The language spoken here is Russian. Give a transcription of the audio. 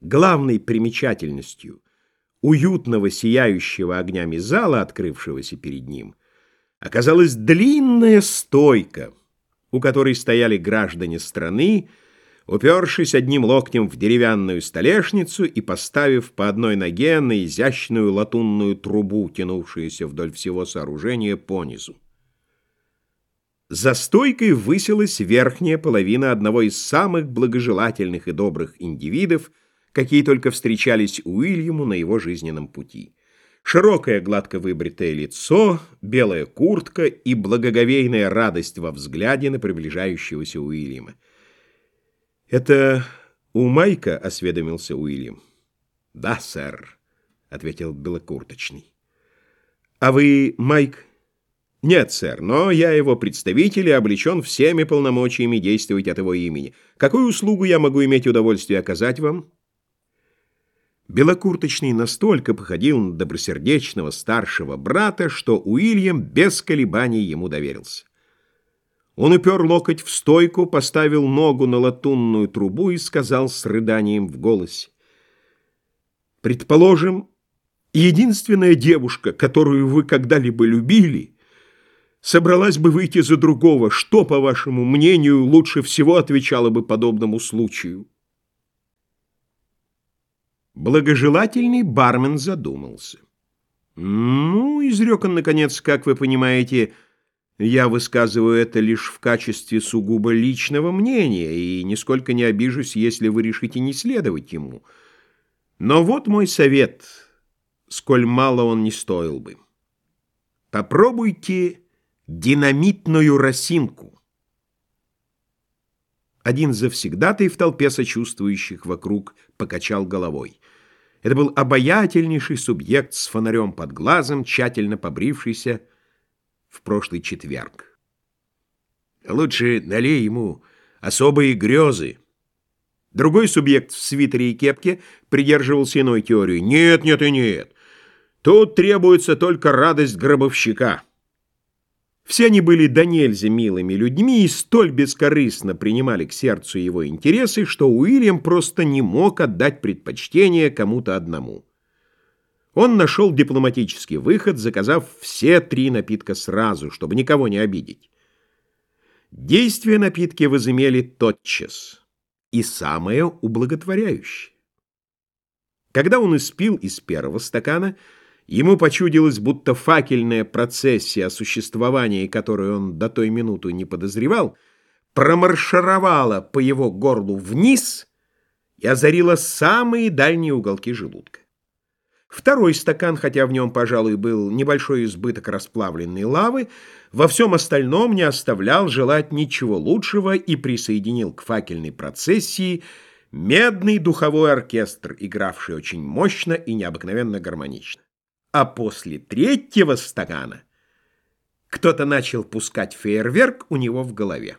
Главной примечательностью уютного сияющего огнями зала, открывшегося перед ним, оказалась длинная стойка, у которой стояли граждане страны, упершись одним локтем в деревянную столешницу и поставив по одной ноге на изящную латунную трубу, тянувшуюся вдоль всего сооружения понизу. За стойкой высилась верхняя половина одного из самых благожелательных и добрых индивидов, какие только встречались Уильяму на его жизненном пути. Широкое гладко выбритое лицо, белая куртка и благоговейная радость во взгляде на приближающегося Уильяма. «Это у Майка?» — осведомился Уильям. «Да, сэр», — ответил белокурточный. «А вы Майк?» «Нет, сэр, но я его представитель и облечен всеми полномочиями действовать от его имени. Какую услугу я могу иметь удовольствие оказать вам?» Белокурточный настолько походил на добросердечного старшего брата, что Уильям без колебаний ему доверился. Он упер локоть в стойку, поставил ногу на латунную трубу и сказал с рыданием в голосе. «Предположим, единственная девушка, которую вы когда-либо любили, собралась бы выйти за другого. Что, по вашему мнению, лучше всего отвечало бы подобному случаю?» Благожелательный бармен задумался. «Ну, — изрек он, наконец, — как вы понимаете, я высказываю это лишь в качестве сугубо личного мнения и нисколько не обижусь, если вы решите не следовать ему. Но вот мой совет, сколь мало он не стоил бы. Попробуйте динамитную росинку». Один завсегдатый в толпе сочувствующих вокруг покачал головой. Это был обаятельнейший субъект с фонарем под глазом, тщательно побрившийся в прошлый четверг. Лучше налей ему особые грезы. Другой субъект в свитере и кепке придерживался иной теории. Нет, нет и нет. Тут требуется только радость гробовщика. Все они были до нельзя милыми людьми и столь бескорыстно принимали к сердцу его интересы, что Уильям просто не мог отдать предпочтение кому-то одному. Он нашел дипломатический выход, заказав все три напитка сразу, чтобы никого не обидеть. Действие напитки возымели тотчас, и самое ублаготворяющее. Когда он испил из первого стакана, Ему почудилось, будто факельная процессия, о существовании которой он до той минуты не подозревал, промаршировала по его горлу вниз и озарила самые дальние уголки желудка. Второй стакан, хотя в нем, пожалуй, был небольшой избыток расплавленной лавы, во всем остальном не оставлял желать ничего лучшего и присоединил к факельной процессии медный духовой оркестр, игравший очень мощно и необыкновенно гармонично а после третьего стакана кто-то начал пускать фейерверк у него в голове.